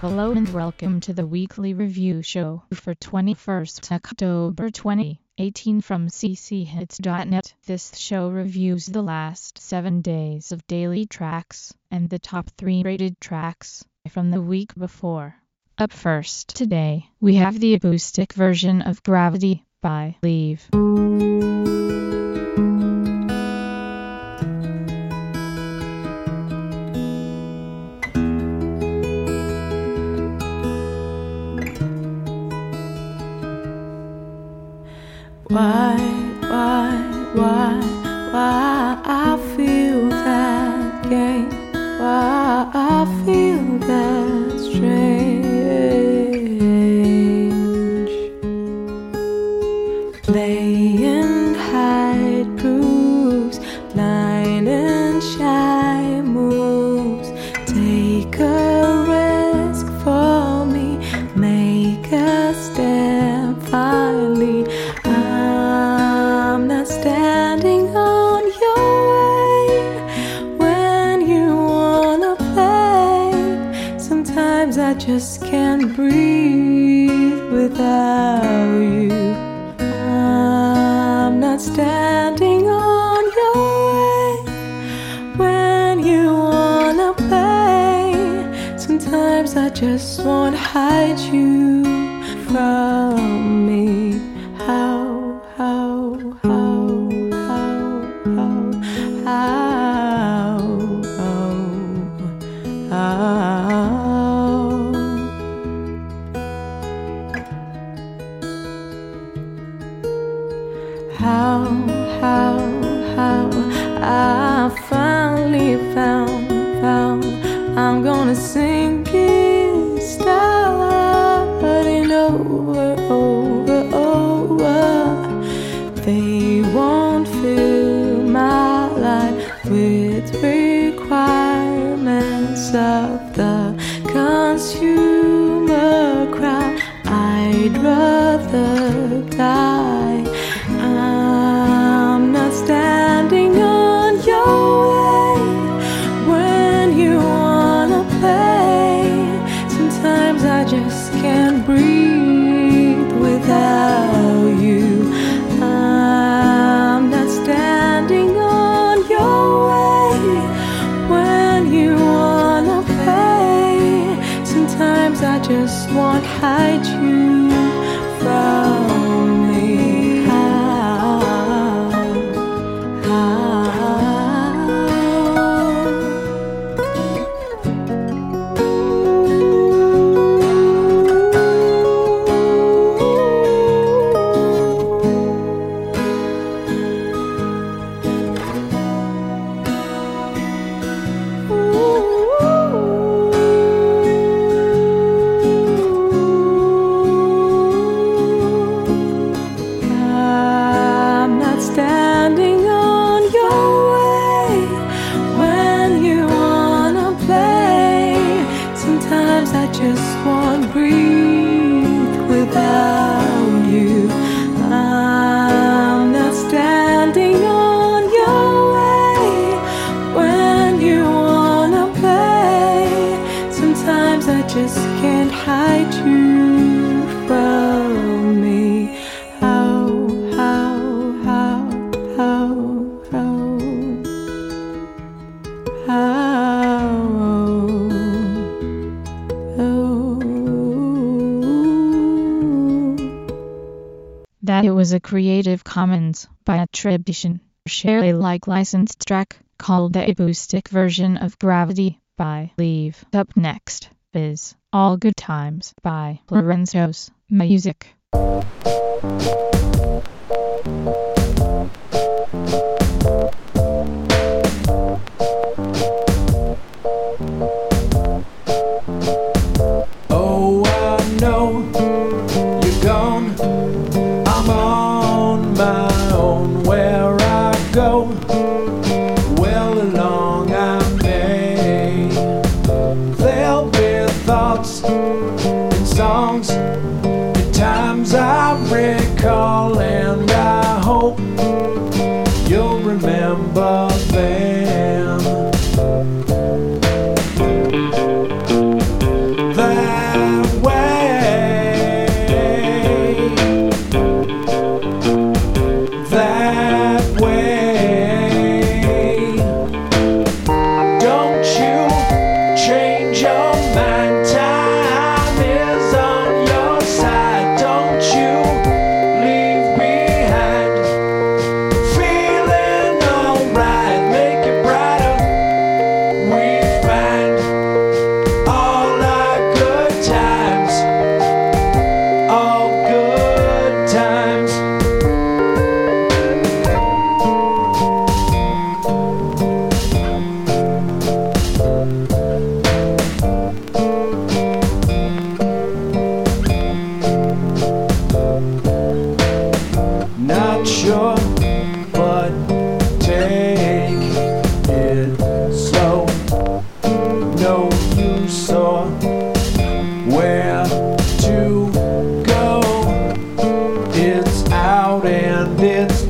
Hello and welcome to the weekly review show for 21st October 2018 from cchits.net. This show reviews the last 7 days of daily tracks and the top 3 rated tracks from the week before. Up first today, we have the acoustic version of Gravity by Leave. just can't breathe. was a Creative Commons by attribution. Share Alike licensed track called the acoustic version of Gravity by Leave. Up next is All Good Times by Lorenzo's Music. above.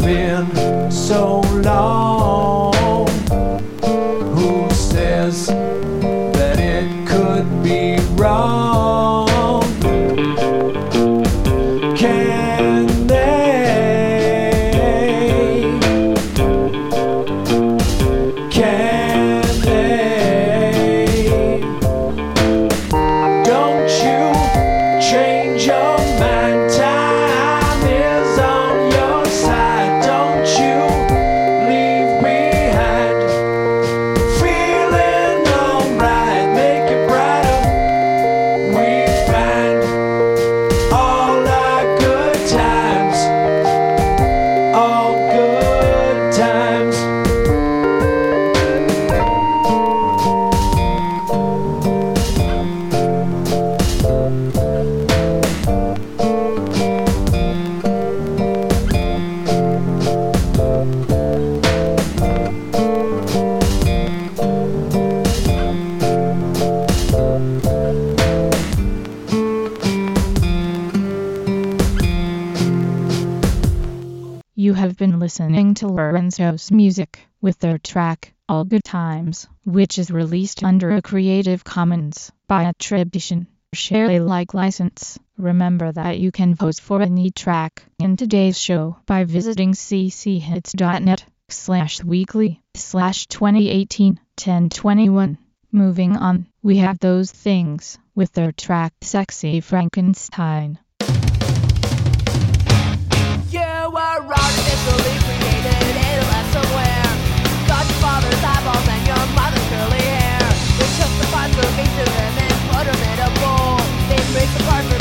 been so long. You have been listening to Lorenzo's music with their track, All Good Times, which is released under a Creative Commons by attribution. Share Alike license. Remember that you can vote for any track in today's show by visiting cchits.net slash weekly slash 2018 1021. Moving on, we have Those Things with their track Sexy Frankenstein. survive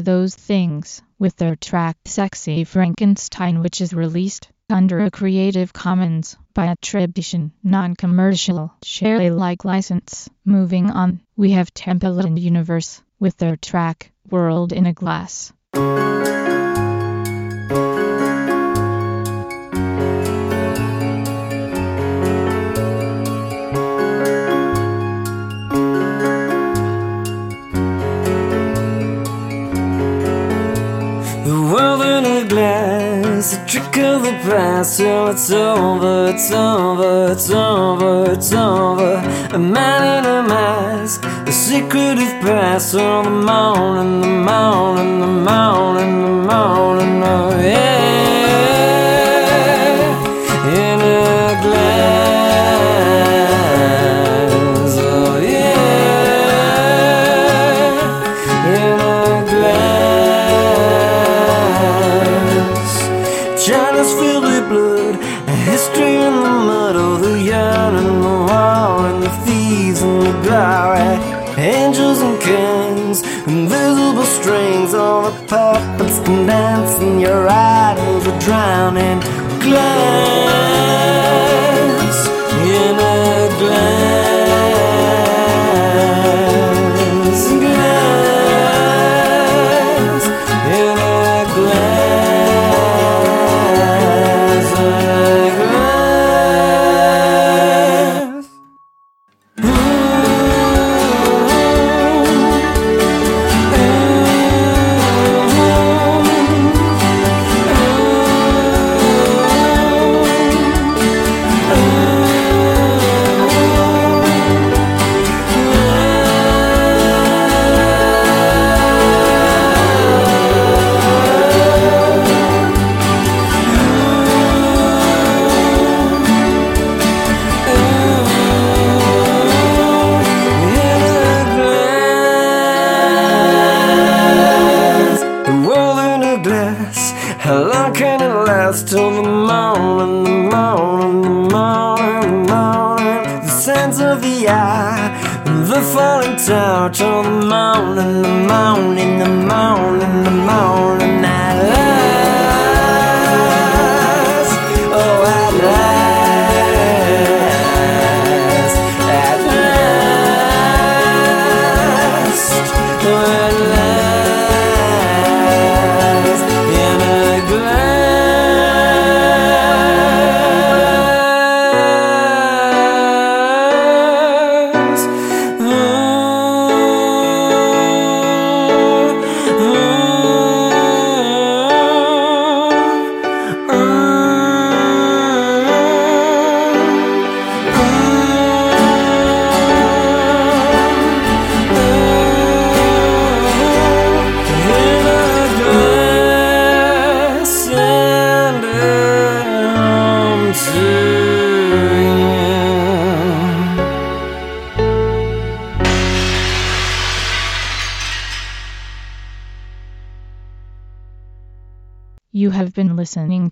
those things with their track Sexy Frankenstein which is released under a Creative Commons by attribution, non-commercial, share Alike license. Moving on, we have Temple and Universe with their track World in a Glass. of the past till it's over, it's over, it's over, it's over. A man in a mask, the secretive past on the mountain, the mountain, the mountain, the mountain. And dancing, your idols are drowning. Glad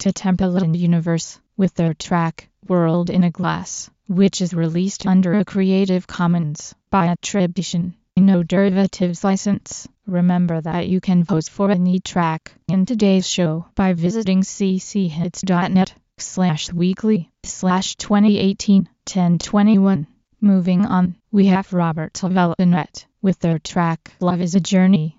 to Temple Universe with their track World in a Glass, which is released under a Creative Commons by attribution, no derivatives license. Remember that you can vote for any track in today's show by visiting cchits.net slash weekly slash 2018 1021. Moving on, we have Robert Velvet with their track Love is a Journey.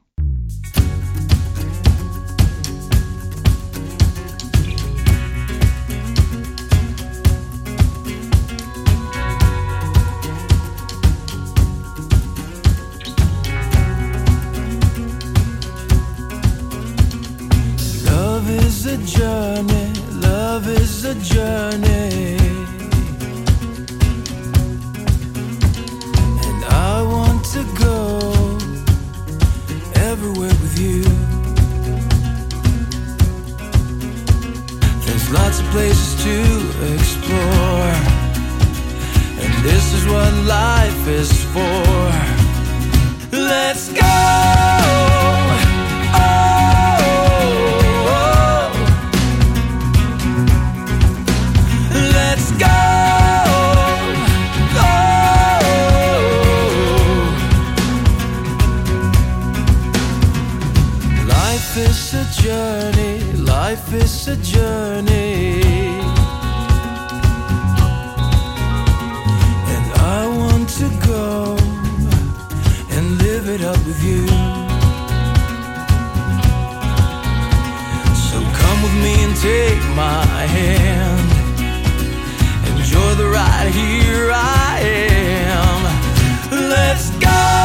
Life is a journey, life is a journey. And I want to go and live it up with you. So come with me and take my hand. Enjoy the ride, here I am. Let's go.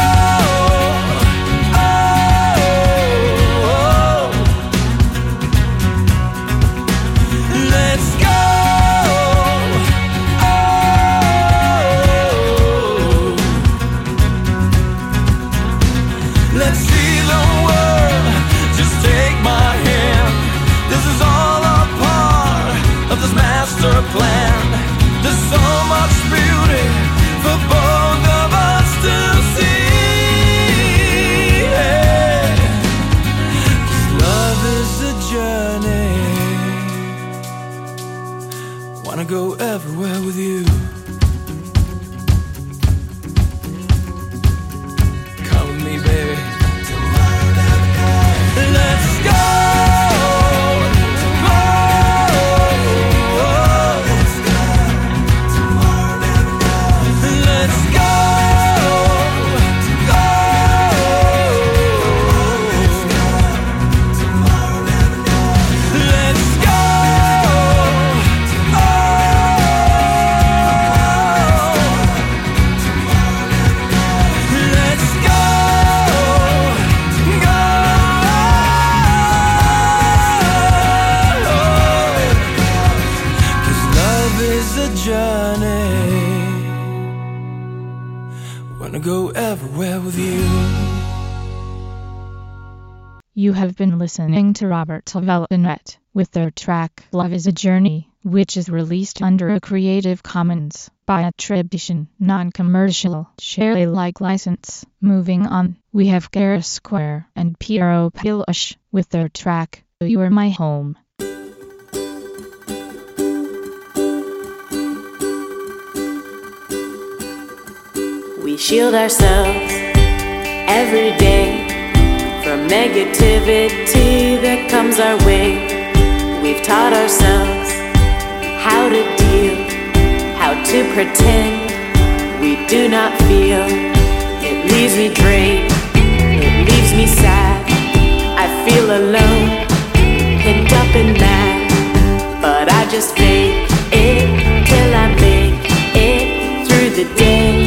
To Robert Velvet with their track Love is a Journey, which is released under a Creative Commons by attribution, non-commercial, share Alike license. Moving on, we have Kara Square and Piero Pilush with their track You Are My Home. We shield ourselves every day from negativity that comes our way. We've taught ourselves how to deal, how to pretend we do not feel. It leaves me drained, it leaves me sad. I feel alone, pinned up and mad, but I just fake it till I make it through the day.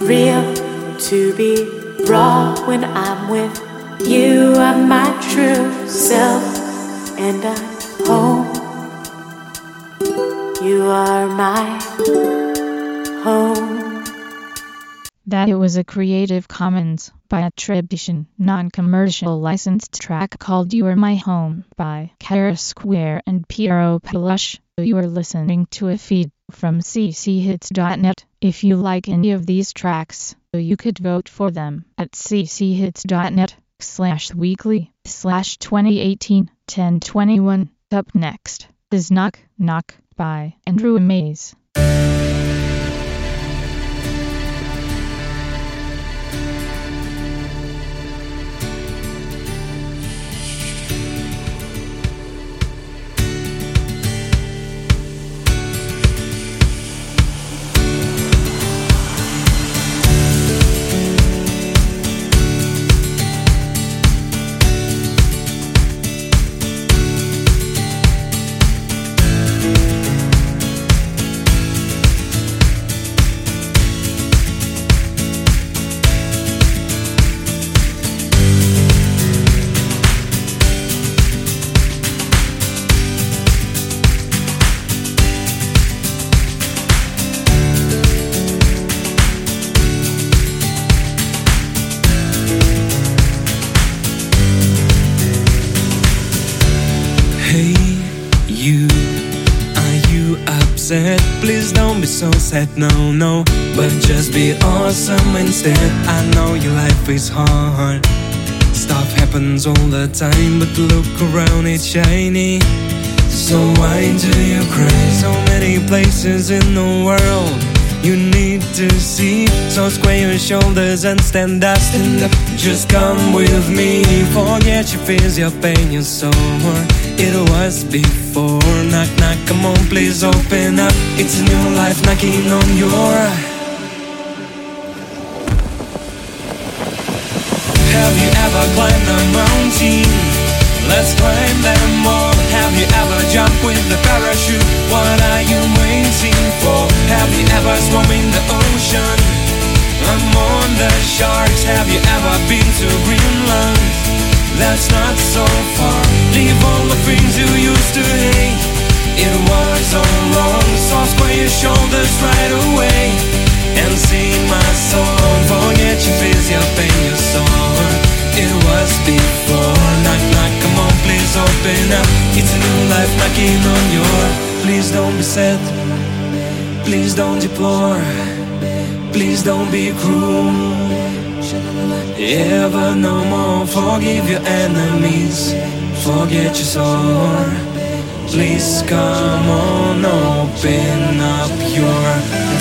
Real, to be raw when I'm with you. I'm my true self, and I'm home. You are my home. That it was a Creative Commons by attribution, non-commercial licensed track called You Are My Home by Kara Square and Piero Pilush. You are listening to a feed from cchits.net. If you like any of these tracks, you could vote for them at cchits.net slash weekly slash 2018 1021. Up next is Knock Knock by Andrew Mays. Please don't be so sad, no, no. But just be awesome instead. I know your life is hard. Stuff happens all the time, but look around, it's shiny. So why do you cry? So many places in the world you need to see. So square your shoulders and stand up, stand up. Just come with me. Forget your fears, your pain, your sorrow. It was before. Knock, knock, come on, please open up. It's a new life knocking on your. Have you ever climbed a mountain? Let's climb them all. Have you ever jumped with a parachute? What are you waiting for? Have you ever swum in the ocean? Sharks. Have you ever been to Greenland? That's not so far. Leave all the things you used to hate. It was all wrong. So square your shoulders right away and sing my song. Forget your fears, your pain, your sorrow. It was before. Knock, knock, come on, please open up. It's a new life knocking on your. Please don't be sad. Please don't deplore. Please don't be cruel. Ever no more. Forgive your enemies. Forget your soul. Please come on, open up your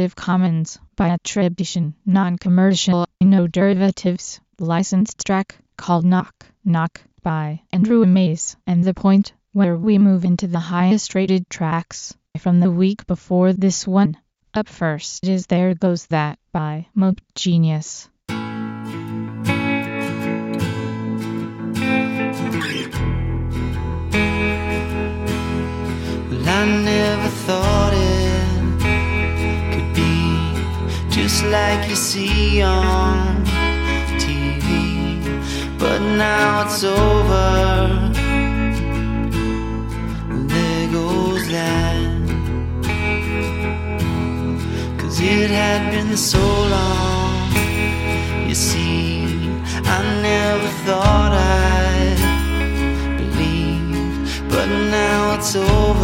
Creative Commons by attribution, non-commercial, no derivatives, licensed track called Knock Knock by Andrew Mays. And the point where we move into the highest rated tracks from the week before this one. Up first is There Goes That by Mope Genius. Well, I never thought like you see on TV. But now it's over. There goes that. Cause it had been so long. You see, I never thought I'd believe, but now it's over.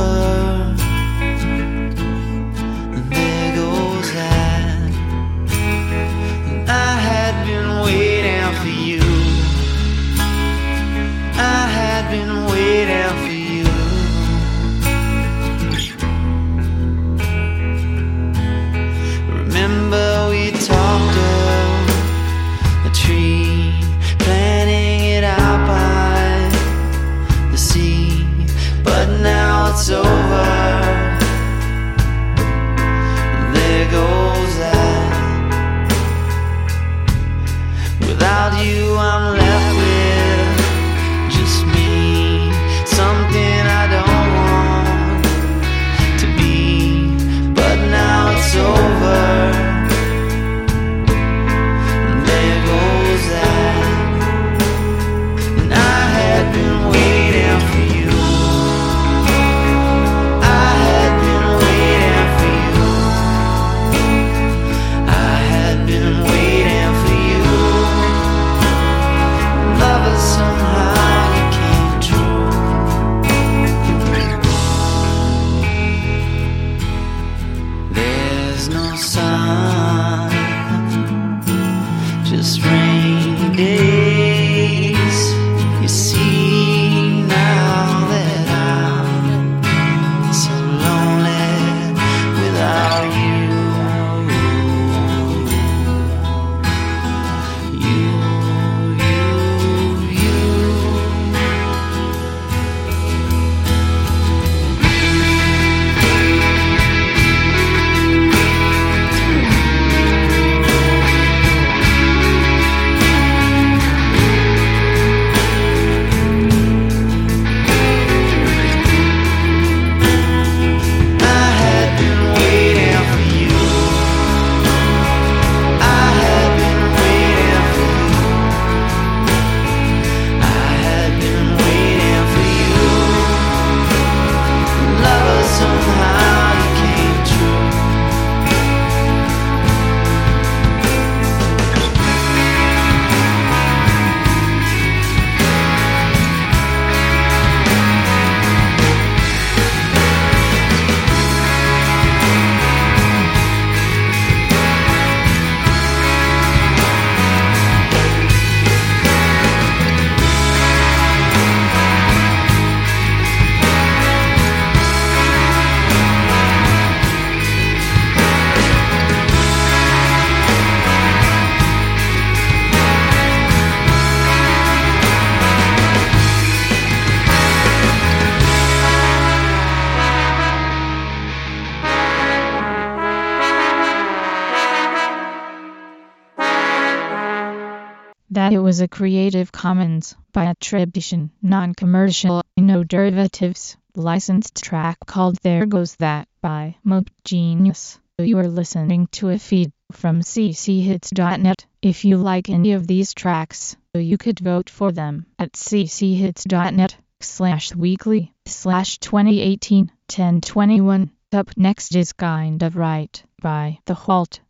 A Creative Commons by attribution, non-commercial, no derivatives, licensed track called There Goes That by Mope Genius. You are listening to a feed from cchits.net. If you like any of these tracks, you could vote for them at cchits.net slash weekly slash 2018 1021. Up next is Kind of Right by The Halt.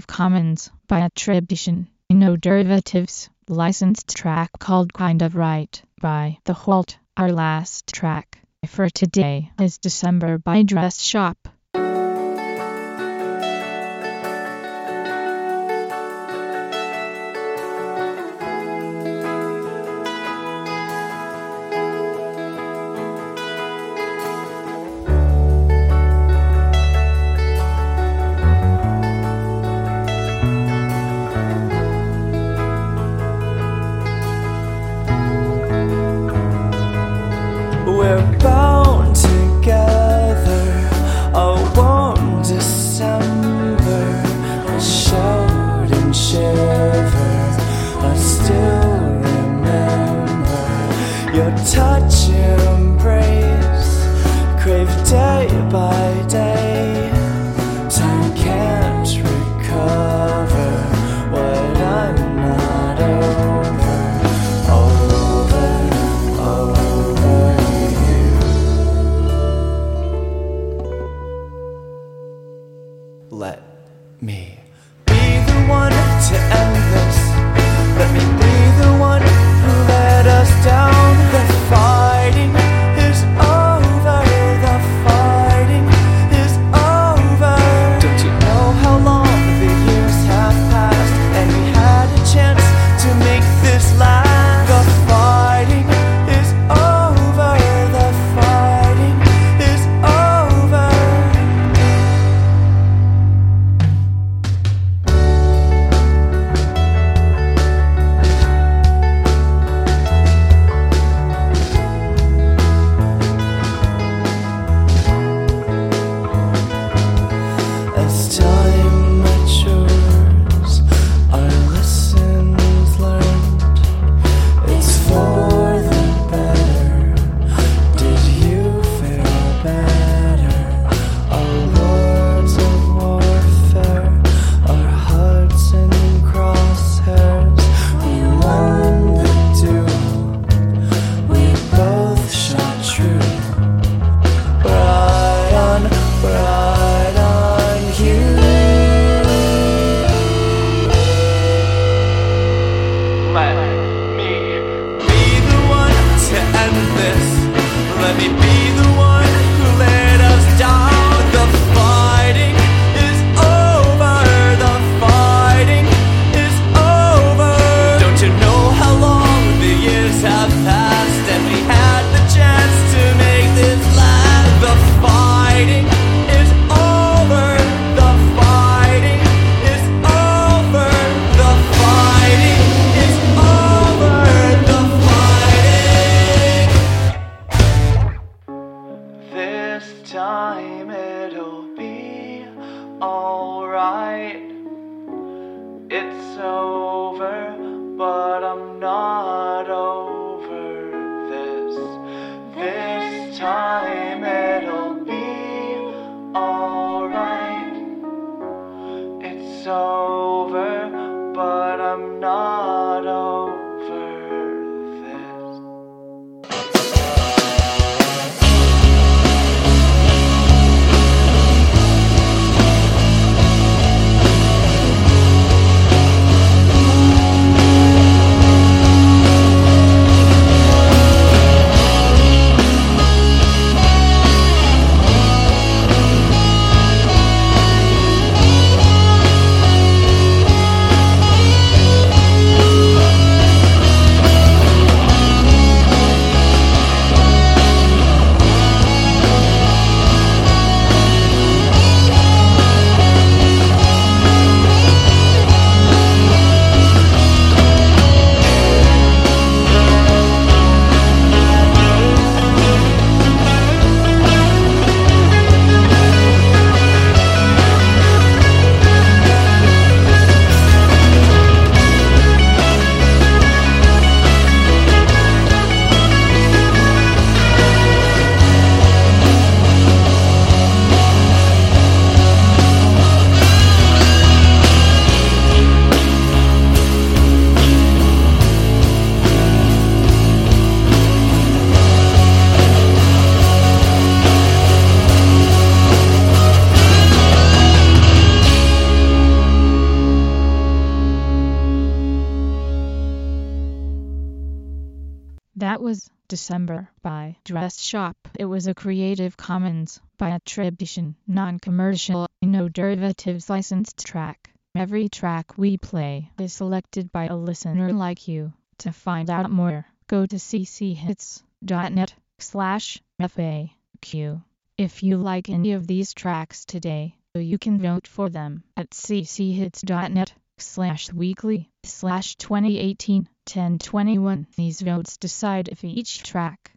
Creative Commons by attribution, no derivatives, licensed track called Kind of Right by The Halt. Our last track for today is December by Dress Shop. Dress Shop. It was a Creative Commons by attribution, non-commercial, no derivatives licensed track. Every track we play is selected by a listener like you. To find out more, go to cchits.net slash FAQ. If you like any of these tracks today, you can vote for them at cchits.net slash weekly slash 2018 1021. These votes decide if each track